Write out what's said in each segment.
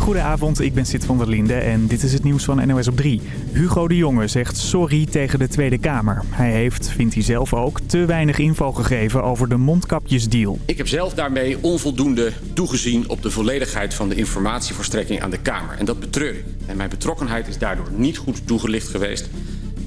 Goedenavond, ik ben Sid van der Linde en dit is het nieuws van NOS op 3. Hugo de Jonge zegt sorry tegen de Tweede Kamer. Hij heeft, vindt hij zelf ook, te weinig info gegeven over de mondkapjesdeal. Ik heb zelf daarmee onvoldoende toegezien op de volledigheid van de informatieverstrekking aan de Kamer. En dat betreur ik. En mijn betrokkenheid is daardoor niet goed toegelicht geweest.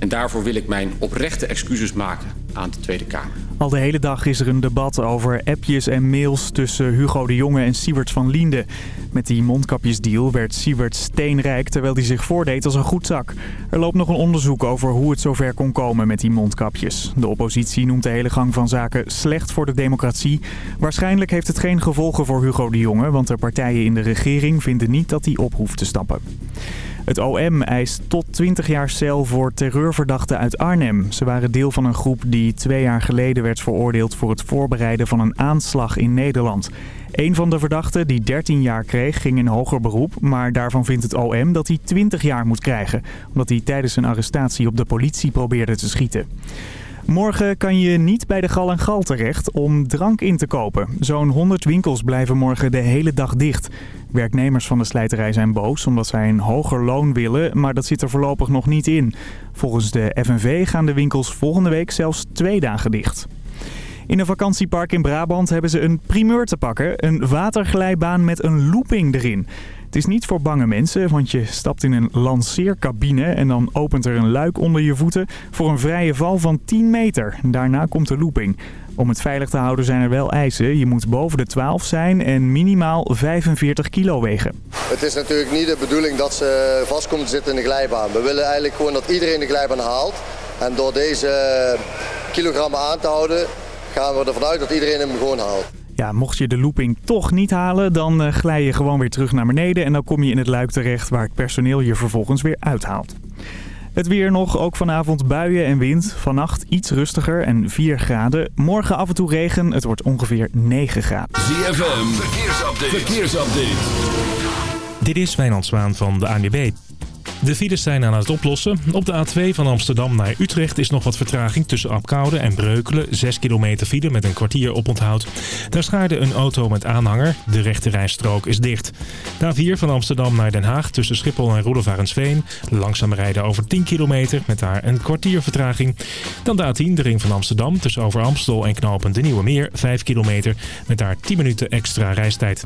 En daarvoor wil ik mijn oprechte excuses maken aan de Tweede Kamer. Al de hele dag is er een debat over appjes en mails tussen Hugo de Jonge en Siewert van Liende. Met die mondkapjesdeal werd Siewert steenrijk terwijl hij zich voordeed als een goedzak. Er loopt nog een onderzoek over hoe het zover kon komen met die mondkapjes. De oppositie noemt de hele gang van zaken slecht voor de democratie. Waarschijnlijk heeft het geen gevolgen voor Hugo de Jonge, want de partijen in de regering vinden niet dat hij op hoeft te stappen. Het OM eist tot 20 jaar cel voor terreurverdachten uit Arnhem. Ze waren deel van een groep die twee jaar geleden werd veroordeeld voor het voorbereiden van een aanslag in Nederland. Een van de verdachten, die 13 jaar kreeg, ging in hoger beroep. Maar daarvan vindt het OM dat hij 20 jaar moet krijgen. Omdat hij tijdens een arrestatie op de politie probeerde te schieten. Morgen kan je niet bij de Gal en Gal terecht om drank in te kopen. Zo'n 100 winkels blijven morgen de hele dag dicht. Werknemers van de slijterij zijn boos omdat zij een hoger loon willen, maar dat zit er voorlopig nog niet in. Volgens de FNV gaan de winkels volgende week zelfs twee dagen dicht. In een vakantiepark in Brabant hebben ze een primeur te pakken. Een waterglijbaan met een looping erin. Het is niet voor bange mensen, want je stapt in een lanceercabine en dan opent er een luik onder je voeten voor een vrije val van 10 meter. Daarna komt de looping. Om het veilig te houden zijn er wel eisen. Je moet boven de 12 zijn en minimaal 45 kilo wegen. Het is natuurlijk niet de bedoeling dat ze vast komen te zitten in de glijbaan. We willen eigenlijk gewoon dat iedereen de glijbaan haalt. En door deze kilogrammen aan te houden gaan we ervan uit dat iedereen hem gewoon haalt. Ja, mocht je de looping toch niet halen, dan uh, glij je gewoon weer terug naar beneden. En dan kom je in het luik terecht waar het personeel je vervolgens weer uithaalt. Het weer nog, ook vanavond buien en wind. Vannacht iets rustiger en 4 graden. Morgen af en toe regen, het wordt ongeveer 9 graden. ZFM, verkeersupdate. verkeersupdate. Dit is Wijnand Zwaan van de ANWB. De files zijn aan het oplossen. Op de A2 van Amsterdam naar Utrecht is nog wat vertraging tussen Apkoude en Breukelen. 6 kilometer file met een kwartier oponthoud. Daar schaarde een auto met aanhanger. De rechte rijstrook is dicht. De A4 van Amsterdam naar Den Haag tussen Schiphol en Roelofarensveen. Langzaam rijden over 10 kilometer met daar een kwartier vertraging. Dan de A10, de ring van Amsterdam tussen Over Amstel en Knopen de Nieuwe Meer. 5 kilometer met daar 10 minuten extra reistijd.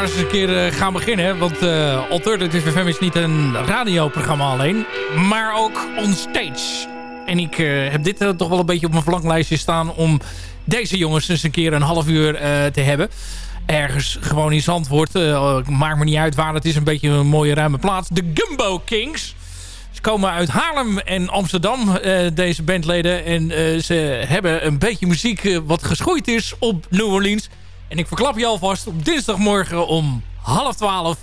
Maar eens een keer uh, gaan beginnen. Want uh, Alternative FM is niet een radioprogramma alleen. Maar ook on stage. En ik uh, heb dit toch wel een beetje op mijn verlanglijstje staan... om deze jongens eens een keer een half uur te hebben. Ergens gewoon in Zandvoort. maakt me niet uit waar. Het is een beetje een mooie ruime plaats. De Gumbo Kings. Ze komen uit Haarlem en Amsterdam, deze bandleden. En ze hebben een beetje muziek wat geschoeid is op New Orleans... En ik verklap je alvast, op dinsdagmorgen om half twaalf,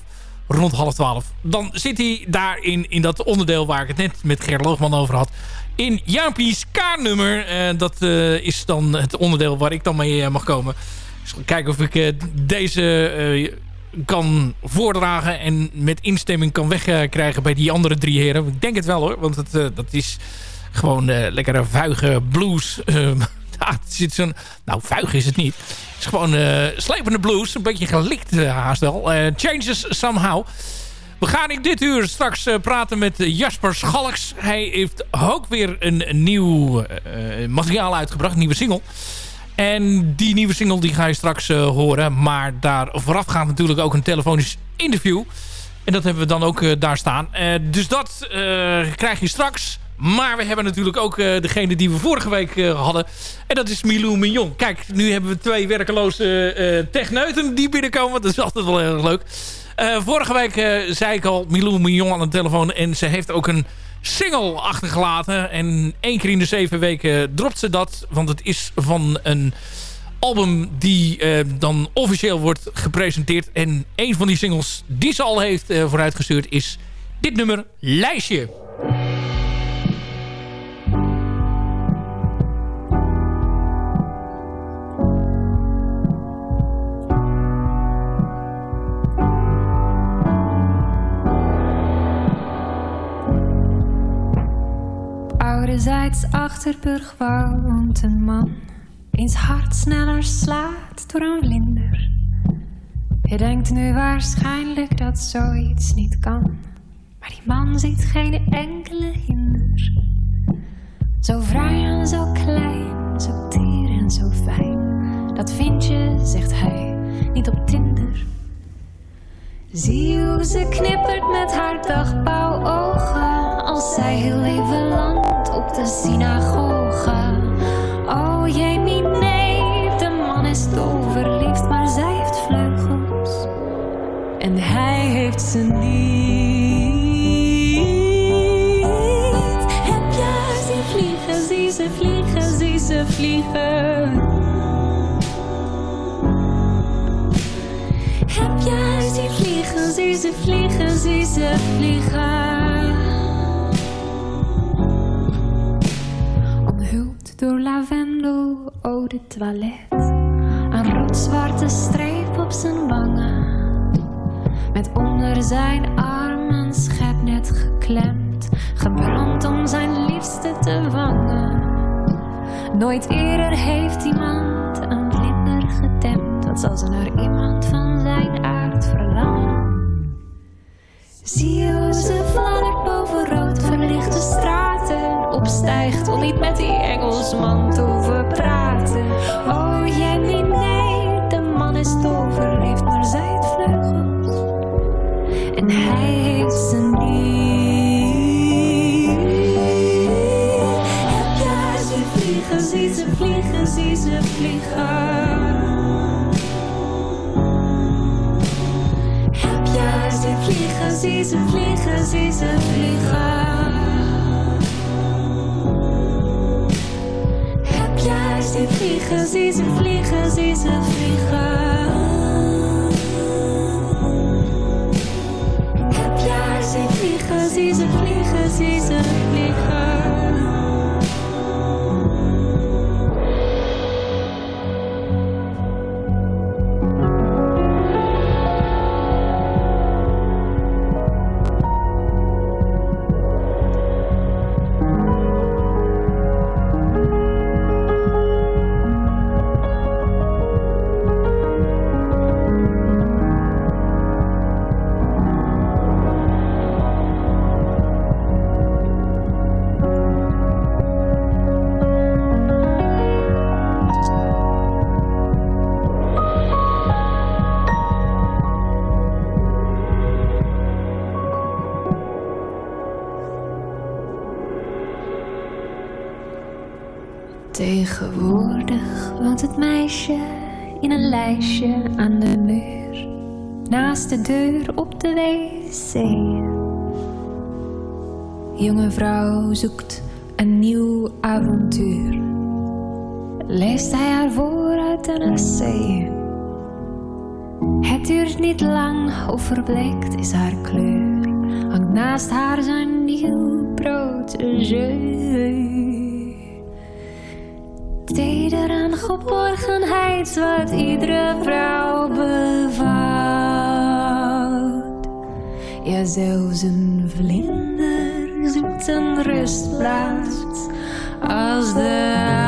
rond half twaalf... dan zit hij daar in, dat onderdeel waar ik het net met Ger Loogman over had... in Jaapie's K-nummer. Uh, dat uh, is dan het onderdeel waar ik dan mee uh, mag komen. Dus kijken of ik deze kan voordragen... en met instemming kan wegkrijgen bij die andere drie heren. Ik denk het wel hoor, want het, dat is gewoon lekkere vuige blues... Het zit. Nou, vuig is het niet. Het is gewoon uh, slepende blues. Een beetje gelikt uh, haast wel. Uh, changes somehow. We gaan in dit uur straks praten met Jasper Schalks. Hij heeft ook weer een, een nieuw materiaal uitgebracht. Een nieuwe single. En die nieuwe single die ga je straks horen. Maar daar vooraf gaat natuurlijk ook een telefonisch interview. En dat hebben we dan ook daar staan. dus dat krijg je straks. Maar we hebben natuurlijk ook uh, degene die we vorige week uh, hadden. En dat is Milou Mignon. Kijk, nu hebben we twee werkeloze uh, techneuten die binnenkomen. Dat is altijd wel heel erg leuk. vorige week zei ik al Milou Mignon aan de telefoon. En ze heeft ook een single achtergelaten. En één keer in de zeven weken dropt ze dat. Want het is van een album die dan officieel wordt gepresenteerd. En een van die singles die ze al heeft vooruitgestuurd is dit nummer Lijstje. Ouderzijds Achterburg woont een man. Eens hart sneller slaat door een vlinder. Je denkt nu waarschijnlijk dat zoiets niet kan. Maar die man ziet geen enkele hinder. Zo vrij en zo klein, zo teer en zo fijn. Dat vind je, zegt hij, niet op Tinder. Zie hoe ze knippert met haar dagbouwogen als zij heel even landt op de synagoge. Oh jemie, nee, de man is verliefd, maar zij heeft vleugels en hij heeft ze niet. Heb jij zien vliegen, zie ze vliegen, zie ze vliegen. Heb jij vliegen, zie ze vliegen, zie ze vliegen. Omhuld door lavendel, eau de toilet. Een rood-zwarte streep op zijn wangen. Met onder zijn armen schepnet geklemd. Gebrand om zijn liefste te vangen. Nooit eerder heeft iemand een ze naar iemand van zijn aard verlangen. Zie je hoe ze fladdert boven rood verlichte straten. Opstijgt om niet met die Engelsman te hoeven praten. Oh niet, nee, de man is verliefd, maar zij heeft vleugels. En hij heeft ze niet. Heb jij ze vliegen, zie ze vliegen, zie ze vliegen. Zie ze vliegen, zie ze vliegen. Heb jij ze vliegen, zie ze vliegen, zie ze vliegen. Heb jij ze vliegen, zie ze vliegen, zie ze vliegen. Tegenwoordig woont het meisje in een lijstje aan de muur, naast de deur op de wc. Jonge vrouw zoekt een nieuw avontuur. Leest hij haar voor uit een essay. Het duurt niet lang of verbleekt is haar kleur, hangt naast haar zijn nieuw brood besteed er geborgenheid wat iedere vrouw bevat. Ja, zelfs een vlinder zoekt een rustplaats als de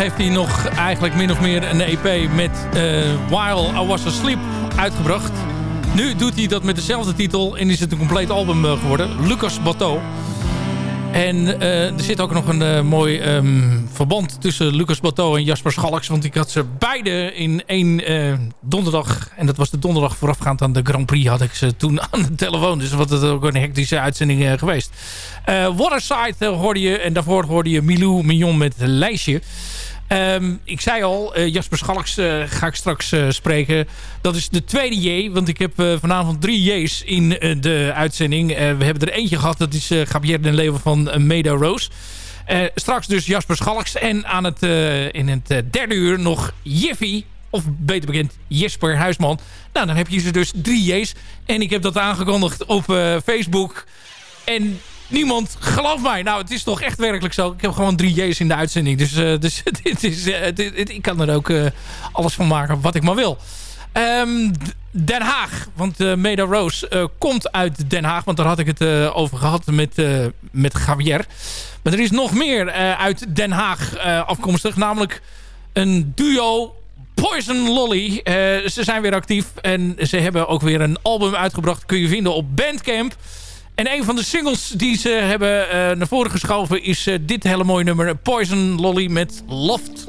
heeft hij nog eigenlijk min of meer een EP met eh, While I Was Asleep uitgebracht. Nu doet hij dat met dezelfde titel en is het een compleet album eh, geworden. Lucas Bateau. En eh, er zit ook nog een mooi ehm, verband tussen Lucas Bateau en Jasper Schalks. Want ik had ze beide in één donderdag. En dat was de donderdag voorafgaand aan de Grand Prix. Had ik ze toen aan de telefoon. Dus wat het ook een hectische uitzending geweest. Waterside hoorde je. En daarvoor hoorde je Milou Mignon met lijstje. Ehm, ik zei al, eh, Jasper Schalks eh, ga ik straks eh, spreken. Dat is de tweede J, want ik heb vanavond drie J's in de uitzending. We hebben er eentje gehad, dat is uh, Gabriel den Leeuwen van uh, Meda Rose. Straks dus Jasper Schalks en aan het, in het derde uur nog Jiffy, of beter bekend Jesper Huisman. Nou, dan heb je ze dus drie J's. En ik heb dat aangekondigd op Facebook. En niemand gelooft mij. Nou, het is toch echt werkelijk zo. Ik heb gewoon drie J's in de uitzending. Dus, eh, dus dit is, eh, ik kan er ook eh, alles van maken wat ik maar wil. Ehm, Den Haag. Want eh Meda Rose komt uit Den Haag. Want daar had ik het over gehad met, met Javier. Maar er is nog meer uit Den Haag afkomstig. Namelijk een duo Poison Lolly. Ze zijn weer actief. En ze hebben ook weer een album uitgebracht. Kun je vinden op Bandcamp. En een van de singles die ze hebben eh, naar voren geschoven... is eh, dit hele mooie nummer. Poison Lolly met Loft.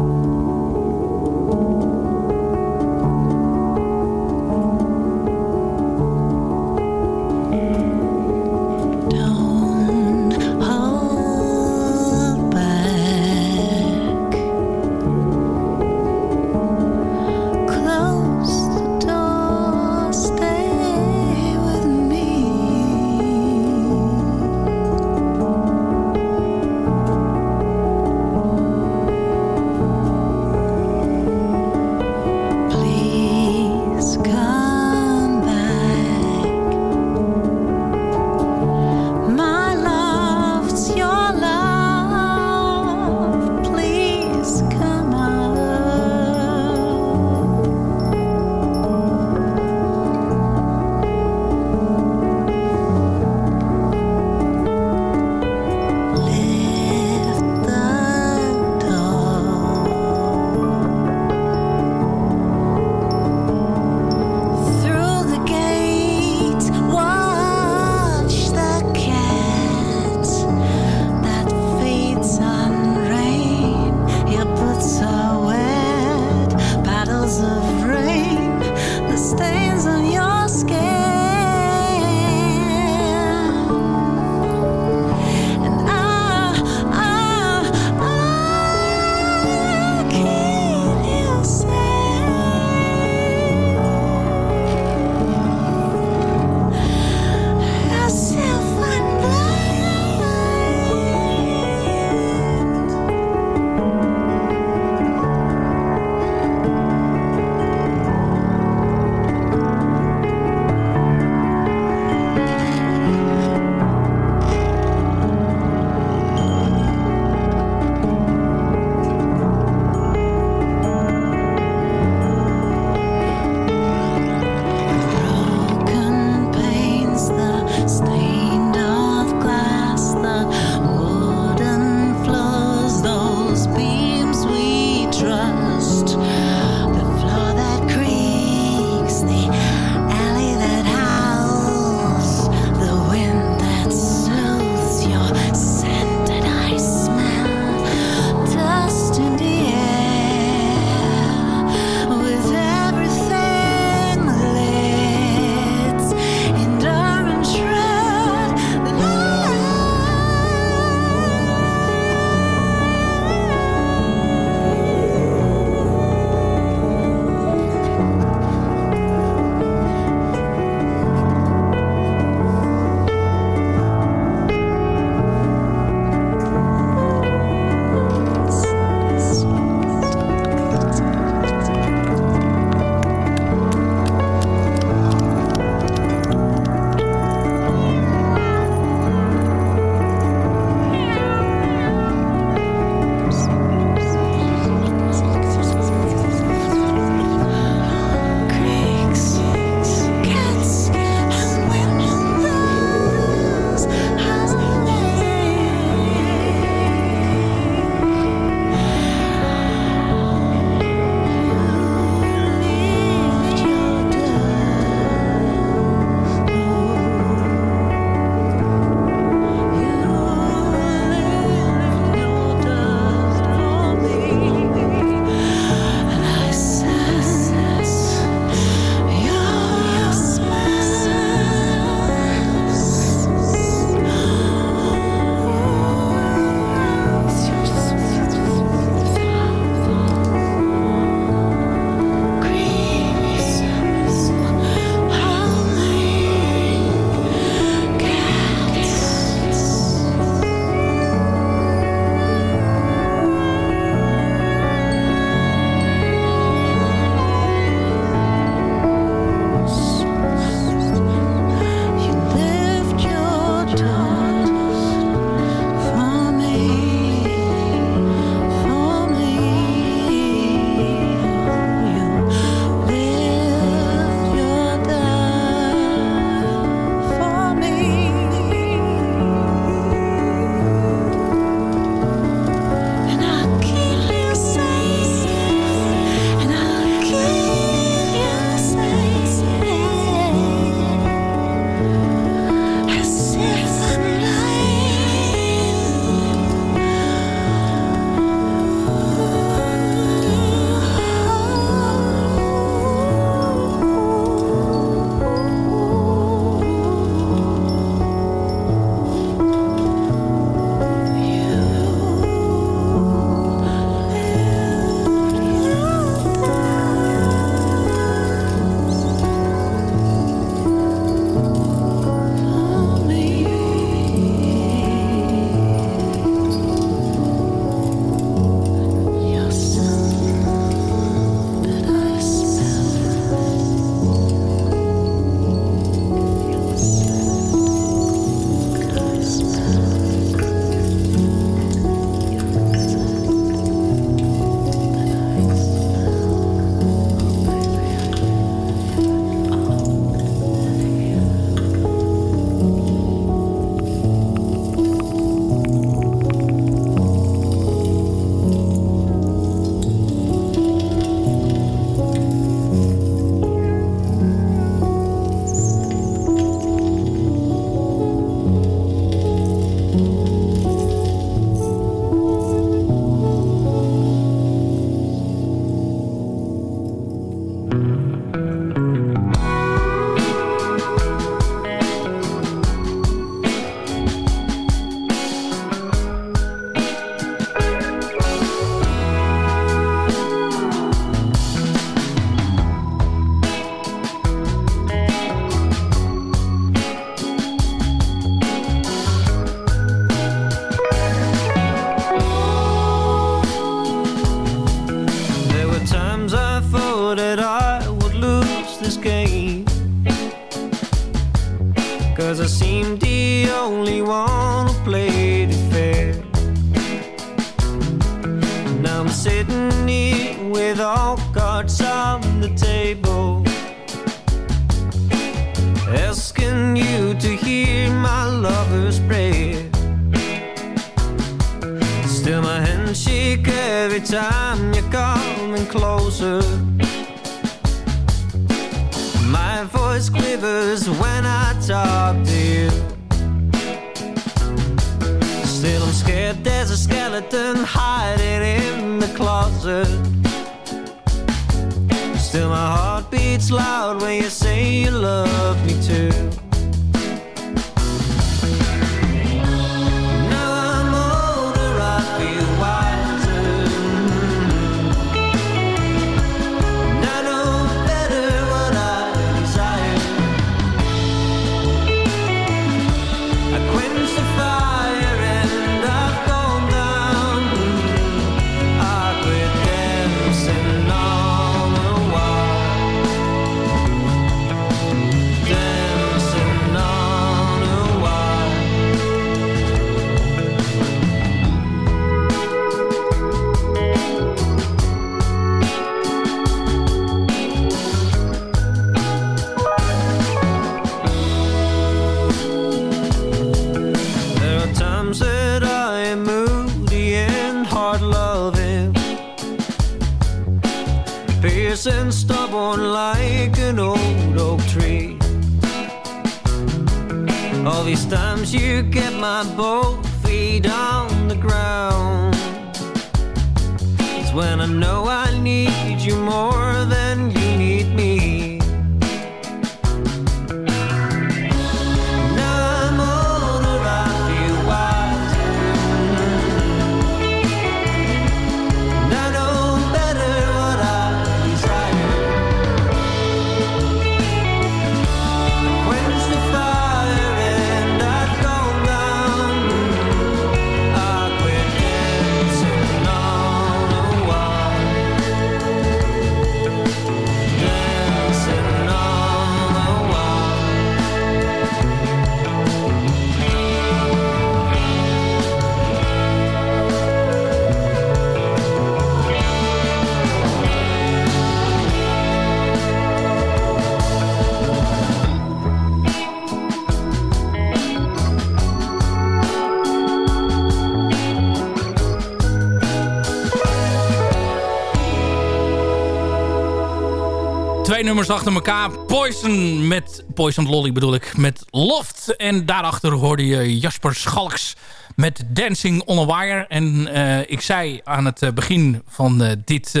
Twee nummers achter elkaar. Poison met Poison Lolly bedoel ik. Met Loft. En daarachter hoorde je Jasper Schalks met Dancing on a Wire. En eh, ik zei aan het eh, begin van eh, dit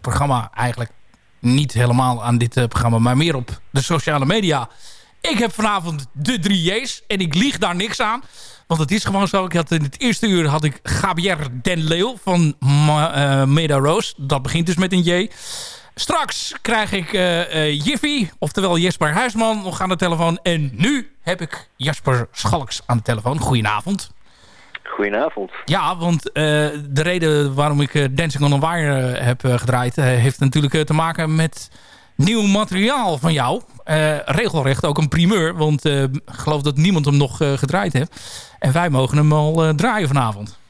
programma eigenlijk niet helemaal aan dit programma, maar meer op de sociale media. Ik heb vanavond de drie J's en ik lieg daar niks aan. Want het is gewoon zo. Ik had in het eerste uur had ik Gabriel Den Leeuw van Ma Meda Rose. Dat begint dus met een J. Straks krijg ik eh eh, Jiffy, oftewel Jesper Huisman, nog aan de telefoon. En nu heb ik Jasper Schalks aan de telefoon. Goedenavond. Goedenavond. Ja, want eh, de reden waarom ik Dancing on a Wire heb gedraaid... heeft natuurlijk te maken met nieuw materiaal van jou. Regelrecht ook een primeur, want ik geloof dat niemand hem nog gedraaid heeft. En wij mogen hem al draaien vanavond.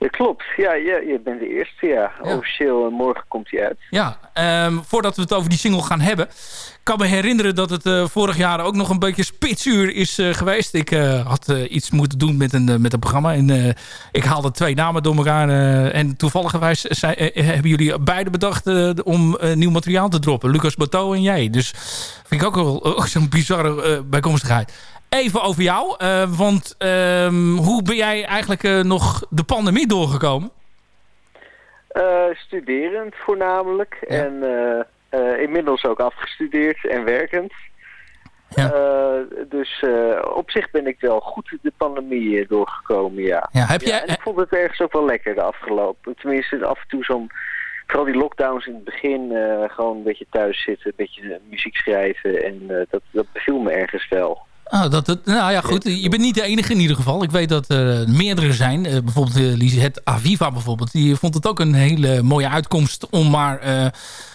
Dat klopt. Ja, ja, je bent de eerste, ja. Officieel, eh, morgen komt hij uit. Ja, ehm, voordat we het over die single gaan hebben... kan me herinneren dat het eh, vorig jaar ook nog een beetje spitsuur is eh, geweest. Ik had iets moeten doen met een, met een programma. En ik haalde twee namen door elkaar. en toevallig hebben jullie beide bedacht om nieuw materiaal te droppen. Lucas Bateau en jij. Dus vind ik ook wel zo'n bizarre bijkomstigheid. Even over jou. eh, want ehm, hoe ben jij eigenlijk eh, nog de pandemie doorgekomen? Eh, studerend voornamelijk. En inmiddels ook afgestudeerd en werkend. Eh, dus op zich ben ik wel goed de pandemie doorgekomen, ja. Ja, heb jij- en ik vond het ergens ook wel lekker de afgelopen. Tenminste, af en toe zo'n... Vooral die lockdowns in het begin, gewoon een beetje thuis zitten, een beetje muziek schrijven. En dat, dat beviel me ergens wel. Oh, dat, dat, nou ja, goed. Je bent niet de enige in ieder geval. Ik weet dat er meerdere zijn. Uh, bijvoorbeeld uh, Lisette Aviva bijvoorbeeld. Die vond het ook een hele mooie uitkomst om maar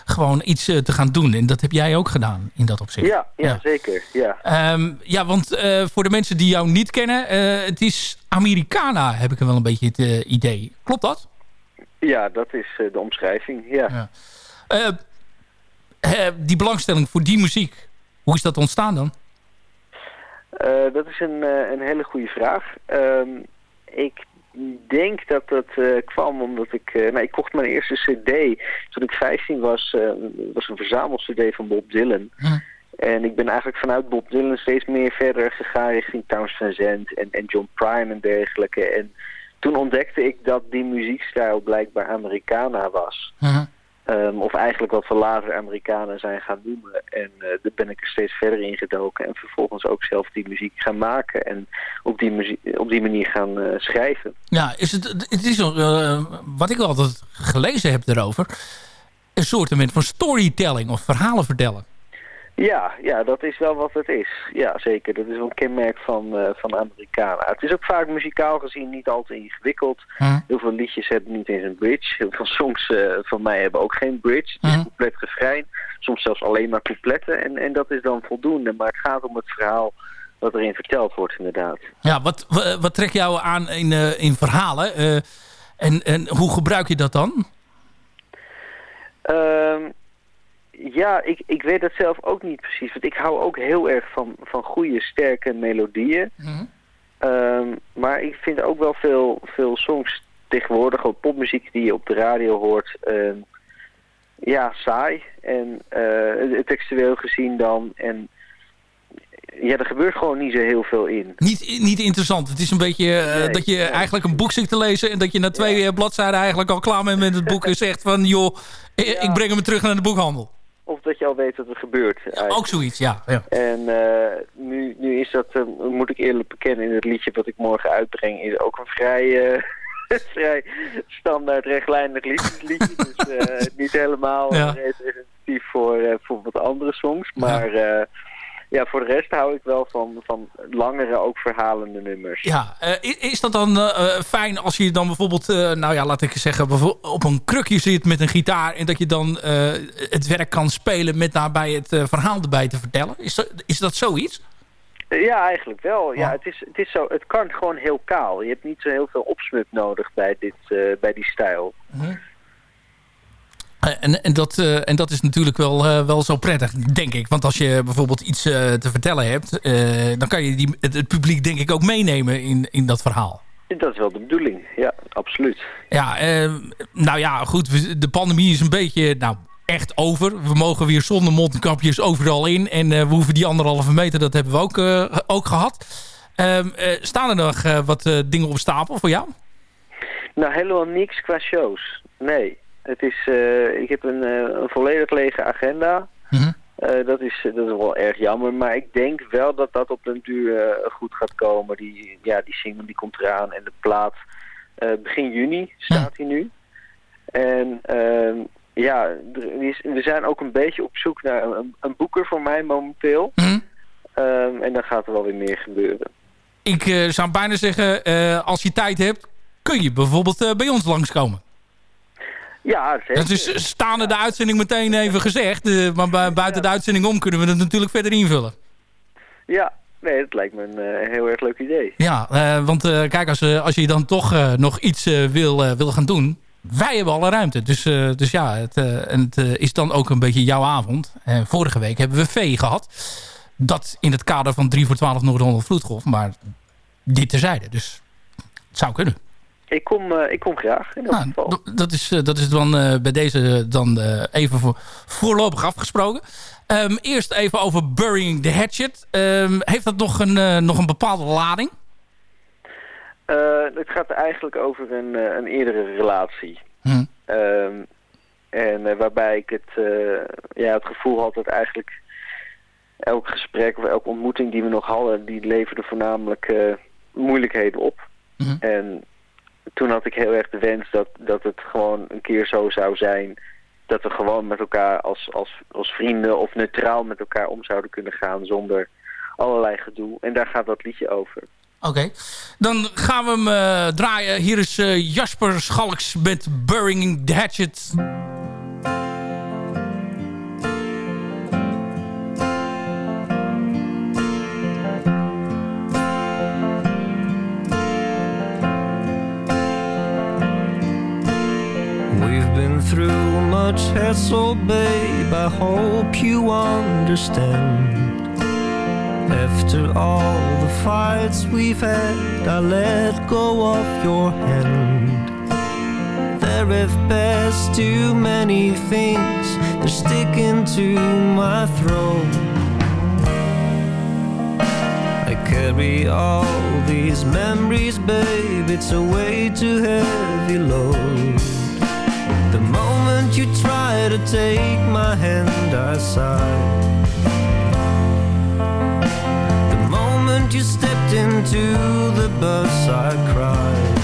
gewoon iets te gaan doen. En dat heb jij ook gedaan in dat opzicht. Ja, ja, ja. zeker. Ja, um, ja want voor de mensen die jou niet kennen. het is Americana, heb ik er wel een beetje het idee. Klopt dat? Ja, dat is de omschrijving, ja. die belangstelling voor die muziek, hoe is dat ontstaan dan? Uh, dat is een, uh, een hele goede vraag. Um, ik denk dat dat uh, kwam omdat ik... nou, ik kocht mijn eerste cd toen ik 15 was. was een verzamel-cd van Bob Dylan. Hm. En ik ben eigenlijk vanuit Bob Dylan steeds meer verder gegaan richting Towns Van Zandt en, en John Prine en dergelijke. En toen ontdekte ik dat die muziekstijl blijkbaar Americana was. Hm. Um, of eigenlijk wat we later Amerikanen zijn gaan noemen. En uh, daar ben ik er steeds verder in gedoken. En vervolgens ook zelf die muziek gaan maken. En op die, op die manier gaan uh, schrijven. Ja, is het, het is uh, wat ik altijd gelezen heb erover. Een soort van storytelling of verhalen vertellen. Ja, ja, dat is wel wat het is. Ja, zeker. Dat is wel een kenmerk van, uh, van Amerikanen. Het is ook vaak muzikaal gezien niet al te ingewikkeld. Hm. Heel veel liedjes hebben niet eens een bridge. Heel veel songs uh, van mij hebben ook geen bridge. Het is hm. compleet refrein. Soms zelfs alleen maar coupletten. En, en dat is dan voldoende. Maar het gaat om het verhaal wat erin verteld wordt inderdaad. Ja, wat, wat trekt jou aan in, uh, in verhalen? en, en hoe gebruik je dat dan? Um, ja, ik, ik weet dat zelf ook niet precies. Want ik hou ook heel erg van, van goede, sterke melodieën. Mm. Um, maar ik vind ook wel veel, veel songs tegenwoordig, ook popmuziek die je op de radio hoort, um, ja, saai. En uh, textueel gezien dan. En ja, er gebeurt gewoon niet zo heel veel in. Niet, niet interessant. Het is een beetje uh, nee, dat je nee. eigenlijk een boek zit te lezen... en dat je na twee ja. bladzijden eigenlijk al klaar bent met het boek... en zegt van, joh, ja. ik breng hem terug naar de boekhandel. Of dat je al weet wat er gebeurt. Ja, ook zoiets, ja. ja. En uh, nu, nu is dat, uh, moet ik eerlijk bekennen, in het liedje wat ik morgen uitbreng... is ook een vrij, uh, vrij standaard rechtlijnig liedje. dus niet helemaal ja. representatief voor, voor wat andere songs. Maar ja. Ja. voor de rest hou ik wel van, van langere, ook verhalende nummers. Ja, is dat dan fijn als je dan bijvoorbeeld, nou ja, laat ik zeggen... op een krukje zit met een gitaar... en dat je dan het werk kan spelen met daarbij het verhaal erbij te vertellen? Is dat, is dat zoiets? Ja, eigenlijk wel. Ja, het, is, het, is zo, het kan gewoon heel kaal. Je hebt niet zo heel veel opsmuk nodig bij, dit, uh, bij die stijl. Hm. En, en, dat, uh, en dat is natuurlijk wel, uh, wel zo prettig, denk ik. Want als je bijvoorbeeld iets te vertellen hebt... dan kan je die, het, het, publiek denk ik ook meenemen in, in dat verhaal. Dat is wel de bedoeling, ja, absoluut. Ja, nou ja, goed, de pandemie is een beetje... Nou, echt over. We mogen weer zonder mondkapjes overal in. En we hoeven die anderhalve meter, dat hebben we ook, ook gehad. Uh, staan er nog wat dingen op stapel voor jou? Nou, helemaal niks qua shows. Nee. Het is, ik heb een, een volledig lege agenda. Mm -hmm. dat, is, dat is wel erg jammer. Maar ik denk wel dat dat op den duur goed gaat komen. Die, ja, die single die komt eraan. En de plaat begin juni staat hij nu. En ehm, ja, we zijn ook een beetje op zoek naar een, een boeker voor mij momenteel. Mm. Um, en dan gaat er wel weer meer gebeuren. Ik zou bijna zeggen, als je tijd hebt, kun je bijvoorbeeld bij ons langskomen. Ja, zeker. Dat is staande de uitzending meteen even gezegd. maar buiten de uitzending om kunnen we het natuurlijk verder invullen. Ja, nee, dat lijkt me een heel erg leuk idee. Ja, want kijk, als, als je dan toch nog iets wil, wil gaan doen wij hebben alle ruimte. Dus, dus ja, het, het is dan ook een beetje jouw avond. vorige week hebben we V gehad. Dat in het kader van 3 voor 12 Noord-Holland Vloedgolf. Maar dit terzijde. Dus het zou kunnen. Ik kom, ik kom graag in dat nou, geval. Dat is, dat is dan bij deze dan even voor, voorlopig afgesproken. Um, eerst even over Burying the Hatchet. Um, heeft dat nog een, nog een bepaalde lading? Het gaat eigenlijk over een, een eerdere relatie. Hm. Um, en waarbij ik het, ja, het gevoel had dat eigenlijk elk gesprek of elke ontmoeting die we nog hadden, die leverde voornamelijk moeilijkheden op. Hm. En toen had ik heel erg de wens dat, dat het gewoon een keer zo zou zijn dat we gewoon met elkaar als, als, als vrienden of neutraal met elkaar om zouden kunnen gaan zonder allerlei gedoe. En daar gaat dat liedje over. Oké, dan gaan we hem uh, draaien. Hier is uh, Jasper Schalks met Burying the Hatchet. Through much hassle, babe. I hope you understand. After all the fights we've had, I let go of your hand. There have passed too many things, they're sticking to my throat. I carry all these memories, babe, it's a way too heavy load. Moment you try to take my hand, I sigh. The moment you stepped into the bus, I cried.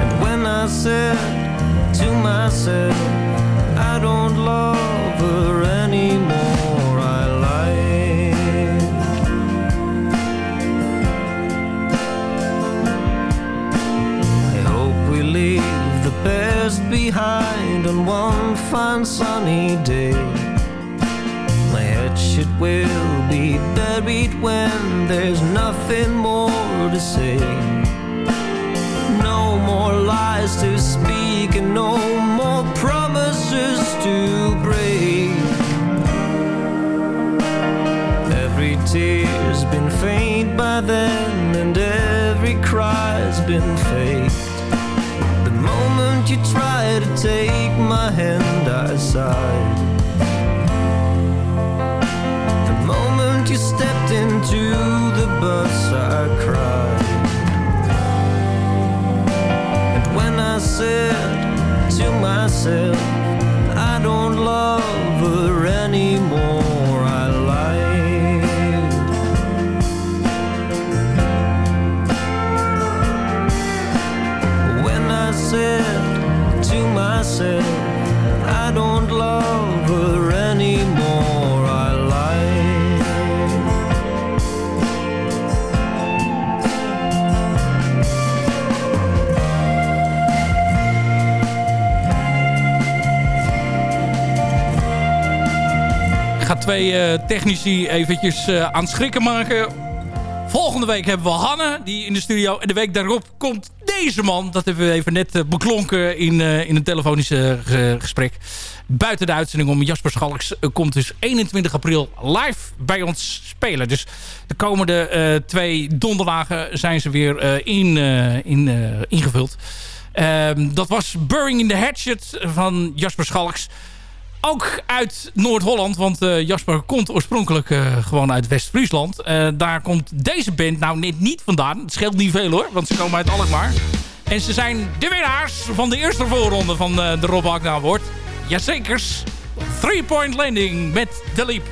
And when I said to myself, I don't love her anymore, past behind on one fine sunny day. My should will be buried when there's nothing more to say. No more lies to speak and no more promises to break. Every tear's been faint by then, and every cry's been faked. You try to take my hand, I sighed. The moment you stepped into the bus, I cried. And when I said to myself, I don't love her anymore, I lied. When I said twee uh, technici eventjes uh, aan het schrikken maken. Volgende week hebben we Hanne, die in de studio. En de week daarop komt deze man. Dat hebben we even net uh, beklonken in, in een telefonisch gesprek. Buiten de uitzending om Jasper Schalks komt dus 21 april live bij ons spelen. Dus de komende twee donderdagen zijn ze weer in, in, ingevuld. Ehm, dat was Burying in the Hatchet van Jasper Schalks. Ook uit Noord-Holland, want uh, Jasper komt oorspronkelijk uh, gewoon uit West-Friesland. Uh, daar komt deze band nou net niet vandaan. Het scheelt niet veel hoor, want ze komen uit Alkmaar. En ze zijn de winnaars van de eerste voorronde van de Rob Agda Award. Jazekers, Three Point Landing met The Leap.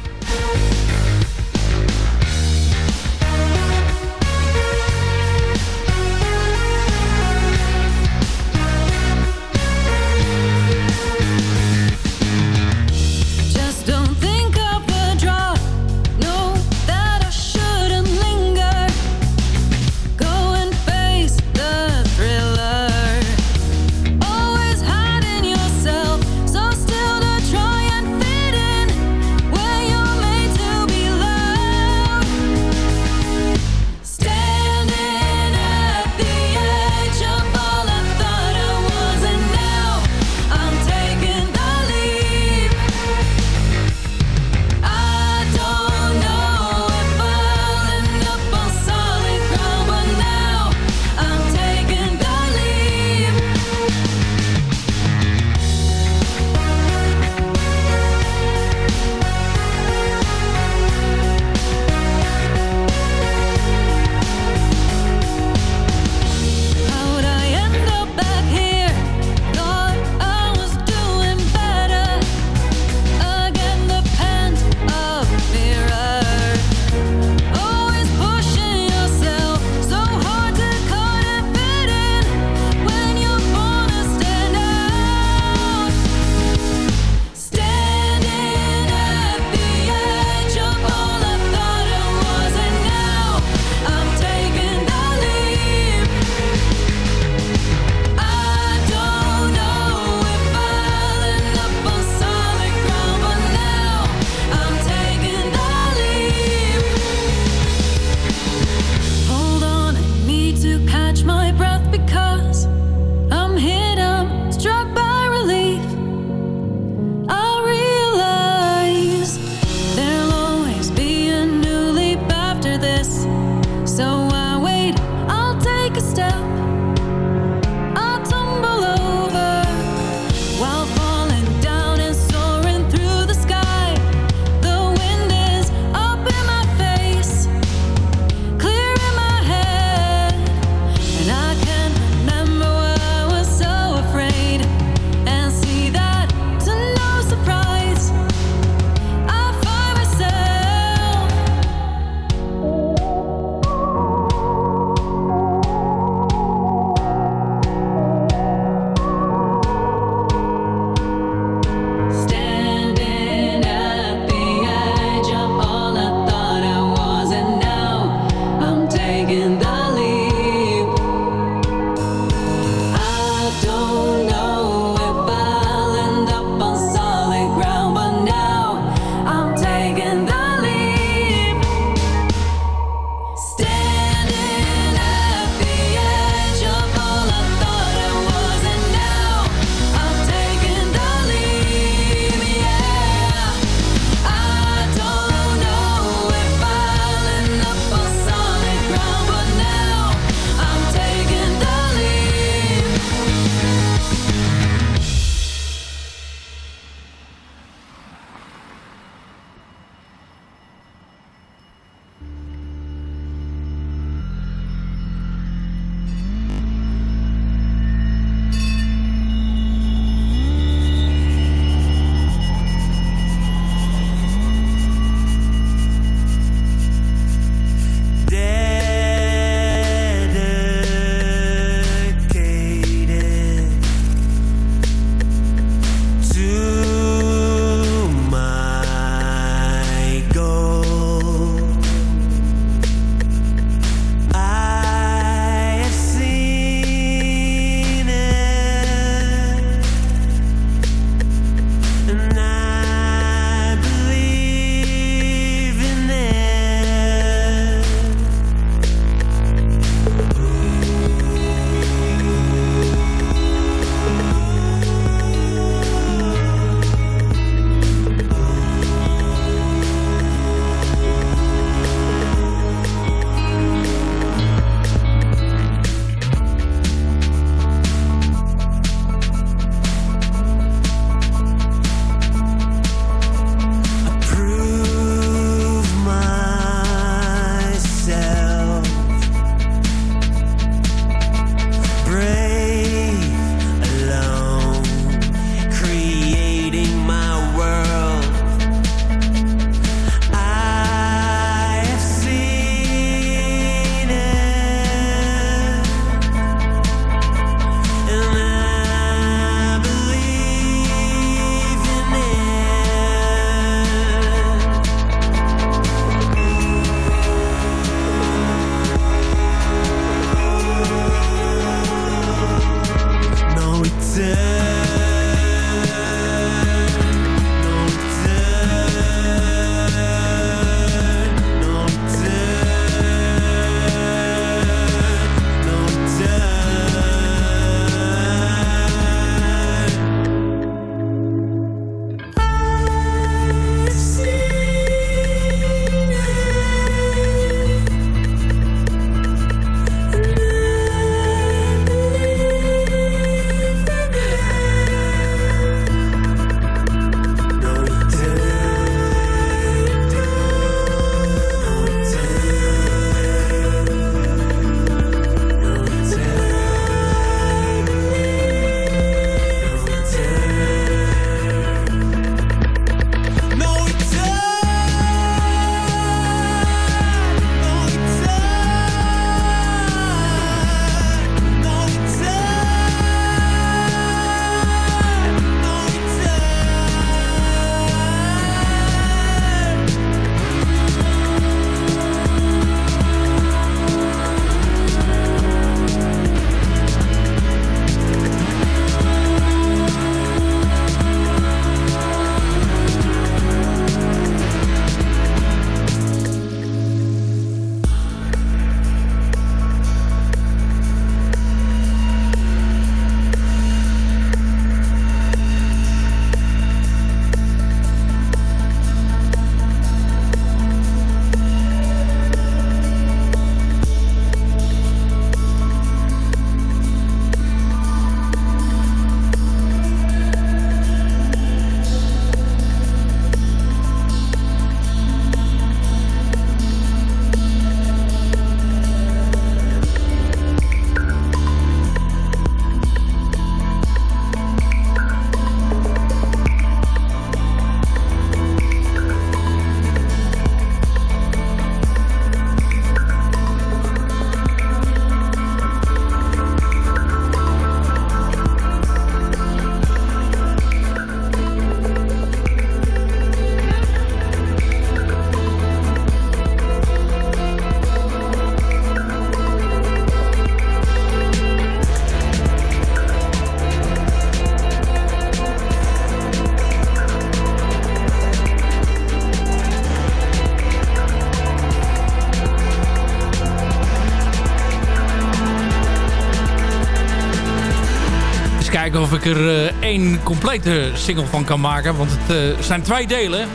Kijken of ik er eh, één complete single van kan maken. Want het eh, zijn twee delen.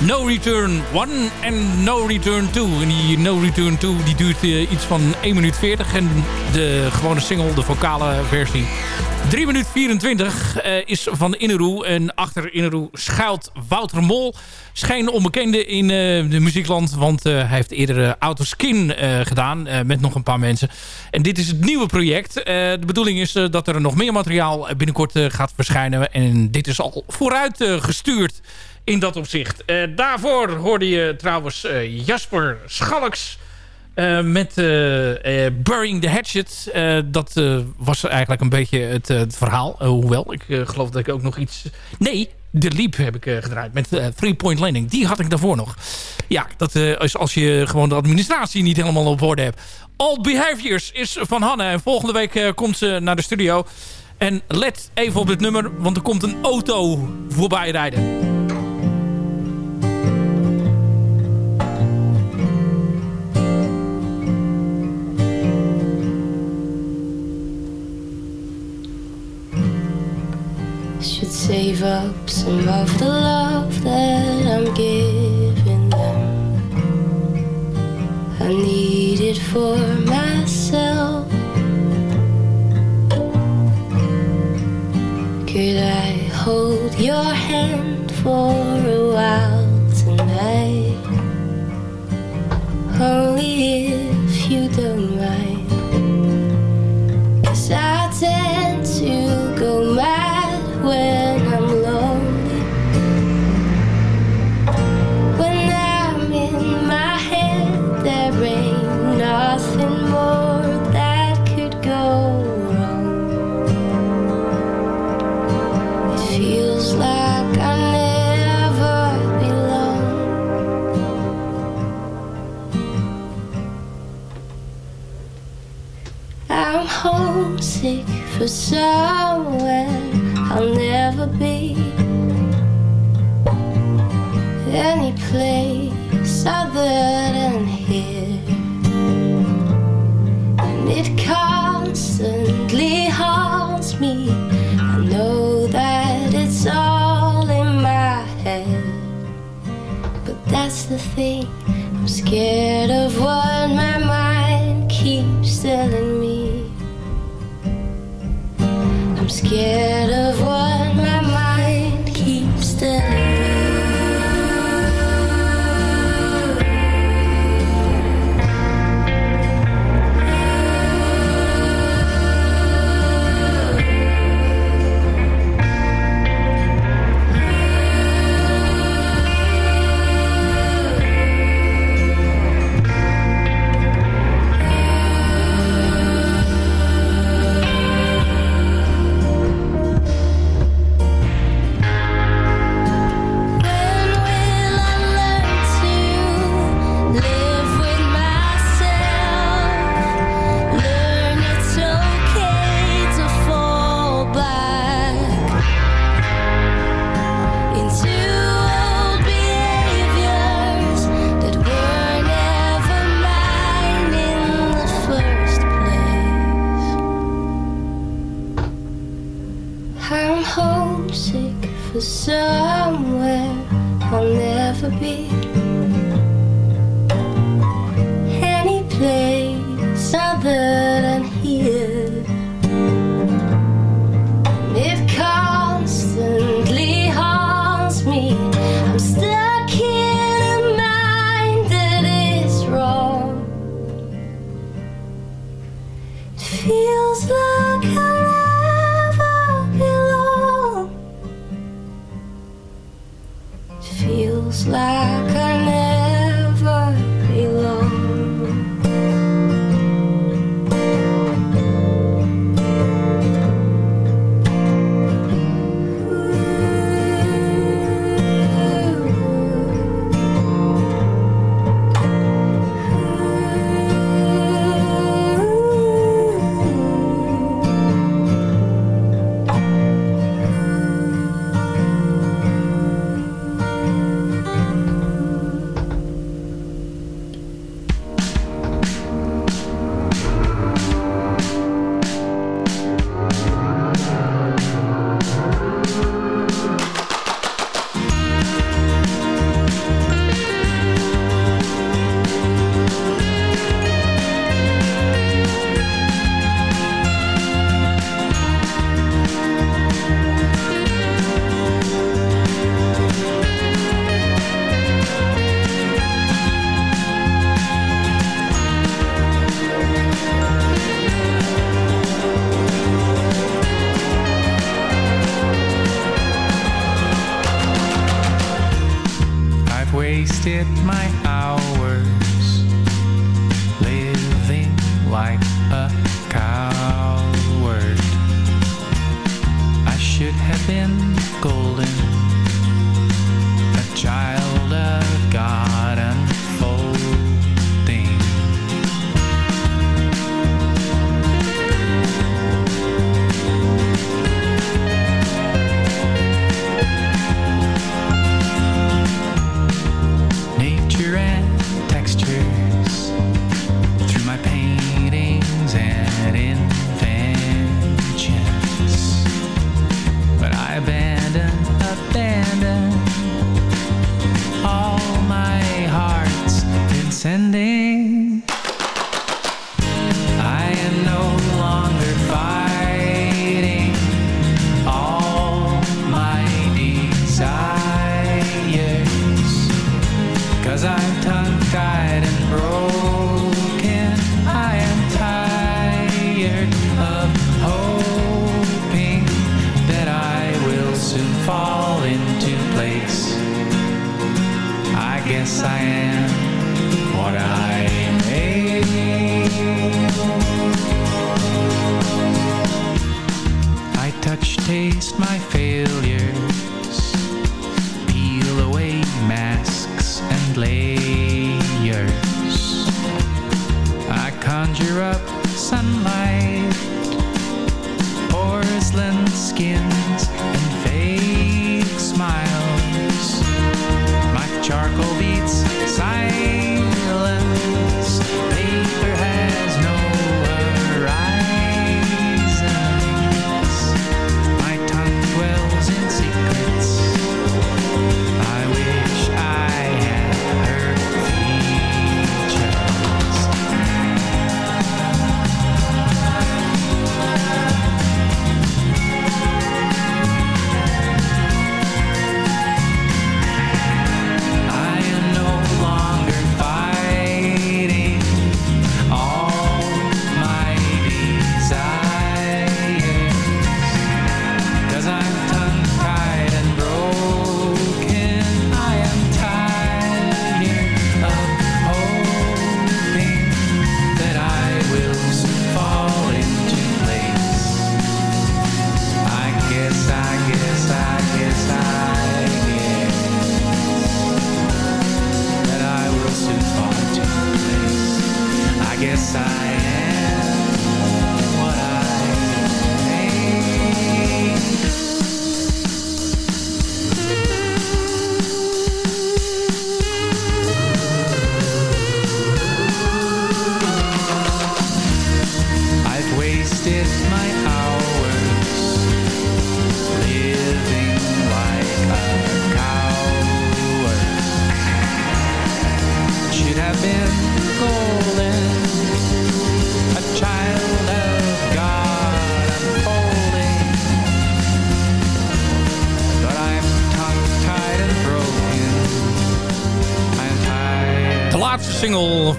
No Return 1 en No Return 2. En die No Return 2 die duurt eh, iets van 1 minuut 40. En de gewone single, de vocale versie, 3 minuut 24 eh, is van Inneroe. En achter Inneroe schuilt Wouter Mol. Scheen onbekende in eh, de muziekland. Want eh, hij heeft eerder Autoskin gedaan. met nog een paar mensen. En dit is het nieuwe project. De bedoeling is dat er nog meer materiaal binnenkort gaat verschijnen. En dit is al vooruit gestuurd in dat opzicht. Daarvoor hoorde je trouwens Jasper Schalks... eh, met eh, eh, Burying the Hatchet. Dat was eigenlijk een beetje het, het verhaal. Hoewel, ik geloof dat ik ook nog iets... Nee, The Leap heb ik gedraaid met Three Point Landing. Die had ik daarvoor nog. Ja, dat is als je gewoon de administratie niet helemaal op orde hebt. All Behaviors is van Hanne. En volgende week komt ze naar de studio. En let even op dit nummer, want er komt een auto voorbij rijden. should save up some of the love that I'm giving them. I need it for myself. Could I hold your hand for a while tonight? Only I'm homesick for somewhere I'll never be. Any place other than here. And it constantly haunts me. I know that it's all in my head. But that's the thing, I'm scared of what my scared of what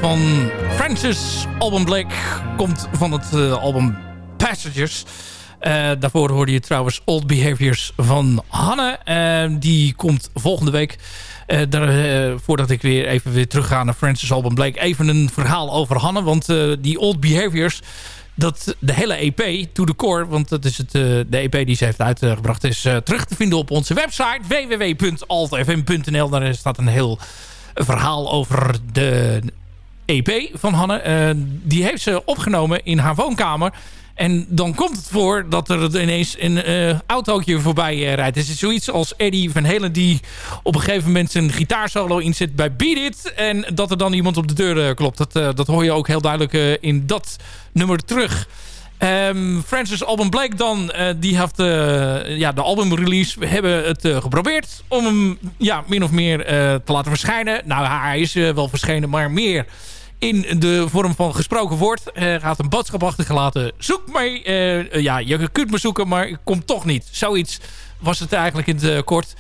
van Francis Alban Blake komt van het eh, album Passengers. Eh, daarvoor hoorde je trouwens Old Behaviors van Hanne. Eh, die komt volgende week. Daar, voordat ik weer even weer terug ga naar Francis Alban Blake. Even een verhaal over Hanne. Want die Old Behaviors... Dat de hele EP, To The Core, want dat is het, de EP die ze heeft uitgebracht... is terug te vinden op onze website www.altfm.nl. Daar staat een heel verhaal over de EP van Hanne. Eh, die heeft ze opgenomen in haar woonkamer. En dan komt het voor dat er ineens een eh, autootje voorbij eh, rijdt. Het is zoiets als Eddie Van Halen die op een gegeven moment zijn gitaarsolo inzet bij Beat It. En dat er dan iemand op de deur klopt. Dat, dat hoor je ook heel duidelijk in dat nummer terug. Ehm, Francis Alban Blake dan, eh, die heeft eh, ja, de albumrelease. We hebben het eh, geprobeerd om hem ja, min of meer te laten verschijnen. Nou, hij is wel verschenen, maar meer in de vorm van gesproken woord. Hij gaat een boodschap achtergelaten. Zoek mij. ja, je kunt me zoeken, maar ik kom toch niet. Zoiets was het eigenlijk in het kort.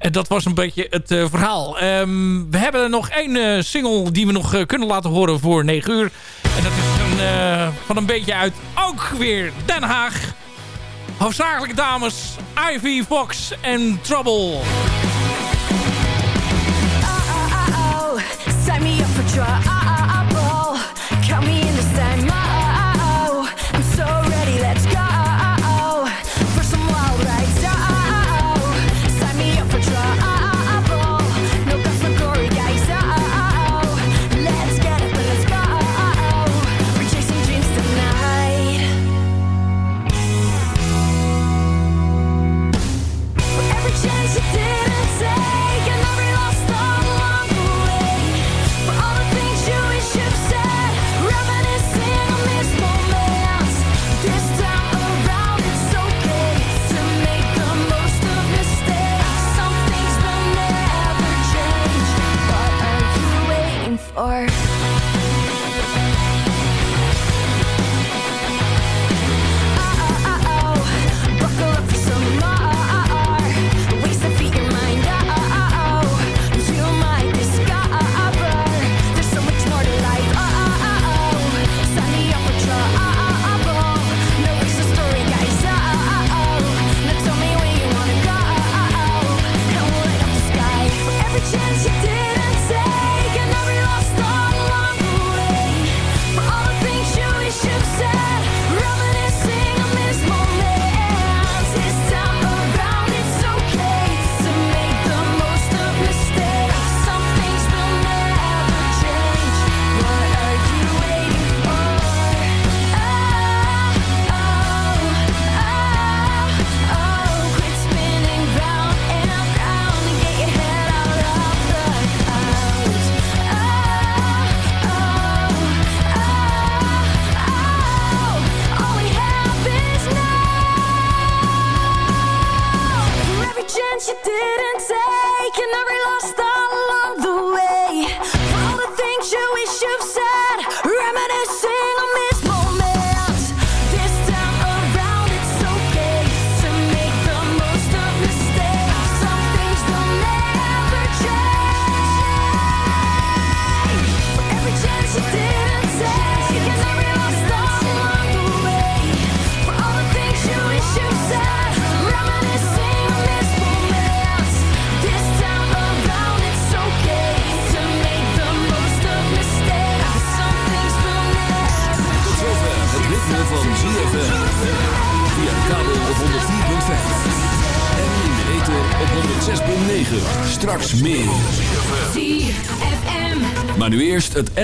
En dat was een beetje het eh, verhaal. Ehm, we hebben nog één eh, single die we nog eh, kunnen laten horen voor 9 uur. En dat is een, van een beetje uit ook weer Den Haag. Hoofdzakelijk dames, Ivy Fox en Trouble. oh, sign me up for trouble. or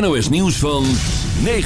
NOS nieuws van 9